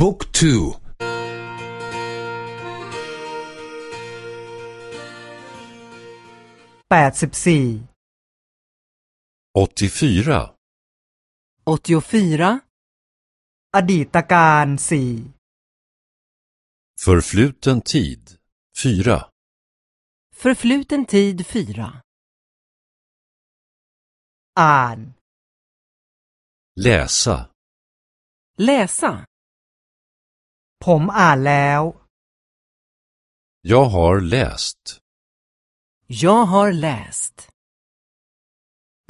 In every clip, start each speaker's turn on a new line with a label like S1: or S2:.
S1: บุ๊กทู
S2: แปดสิบสี่
S3: 84.
S4: 84.
S2: อดีตการสี่
S3: Förfluten tid. 4.
S4: Förfluten tid 4.
S2: อ่าน
S3: Läsa.
S4: Läsa.
S2: ผมอ่านแล้ว
S3: Jag har läst.
S4: Jag har läst.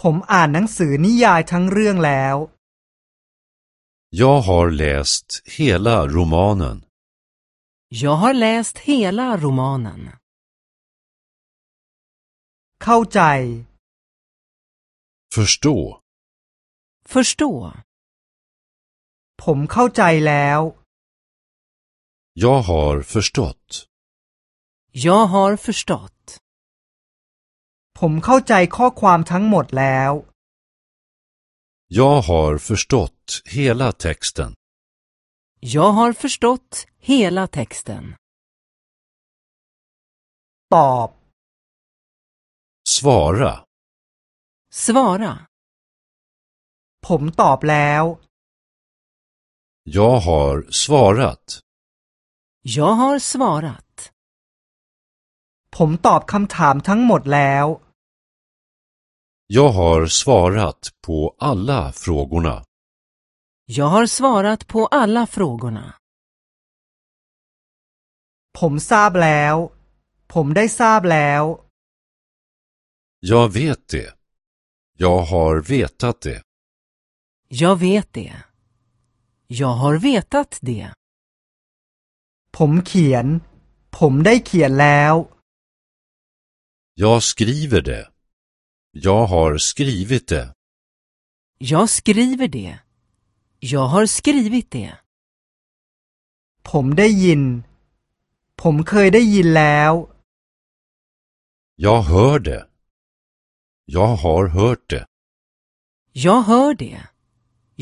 S2: ผมอ่านหนังสือนิยายทั้งเรื่องแล้ว
S3: Jag har läst hela romanen.
S4: Jag har läst hela romanen.
S2: เข้าใจ
S3: Förstå.
S4: Förstå.
S2: ผมเข้าใจแล้ว
S3: Jag har förstått.
S4: Jag har förstått.
S2: ผมเข้าใจข้อความทั้งหมดแล้ว
S3: Jag har förstått hela texten.
S4: Jag har förstått hela texten.
S2: ตอบ
S3: Svara.
S4: Svara.
S2: ผมตอบแล้ว
S3: Jag har svarat.
S4: Jag har svarat.
S2: ผมตอบคำถามทั้งหมดแล้ว
S3: Jag har svarat på alla frågorna.
S4: Jag har svarat på alla frågorna.
S2: ผมทราบแล้ว ผมได้ทราบแล้ว
S3: Jag vet det. Jag har vetat det.
S4: Jag vet det. Jag har vetat det.
S2: ผมเขียน ผมได้เขียนแล้ว
S3: Jag skriver det. Jag har skrivit det.
S4: Jag skriver det. Jag har skrivit det.
S2: ผมได้ยิน ผมเคยได้ยินแล้ว
S3: Jag hör det. Jag har hört det.
S4: Jag hör det.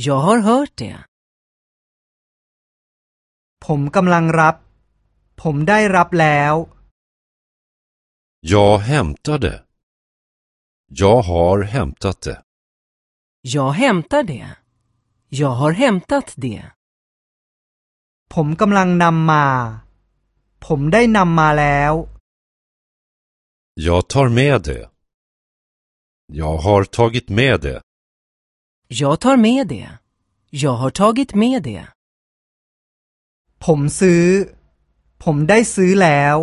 S4: Jag har hört det.
S2: ผมกำลังรับ ผมได้รับแล้ว
S3: Jag hämtade. Jag har hämtat det.
S4: Jag hämtar det. Jag har hämtat det.
S2: ผมกำลังนำมา ผมได้นำมาแล้ว
S3: Jag tar med det. Jag har tagit med det.
S4: Jag tar med det. Jag har tagit med det.
S2: ผมซื้อ ผมได้ซื้อแล้ว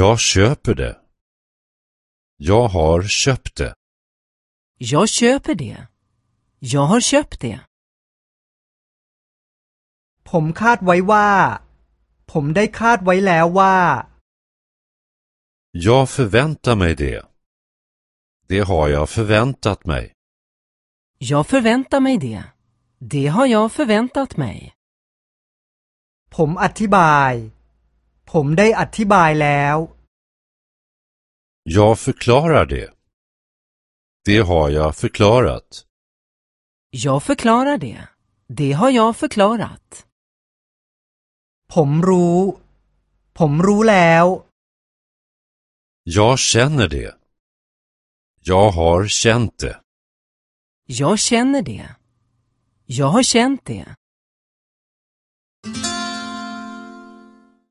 S3: Jag köper det. Jag har köpt det.
S4: Jag köper det. Jag har köpt det.
S2: ผมคาดไว้ว่า ผมได้คาดไว้แล้วว่า
S3: Jag förväntar mig det. Det har jag förväntat mig.
S4: Jag förväntar mig det. Det har jag förväntat mig.
S2: ผมอธิบาย ผมได้อธิบายแล้ว
S3: Jag förklarar det. Det har jag förklarat.
S4: Jag förklarar det. Det har jag förklarat.
S2: ผมรู้ ผมรู้แล้ว
S3: Jag känner det. Jag har känt det.
S4: Jag känner det. Jag har känt det.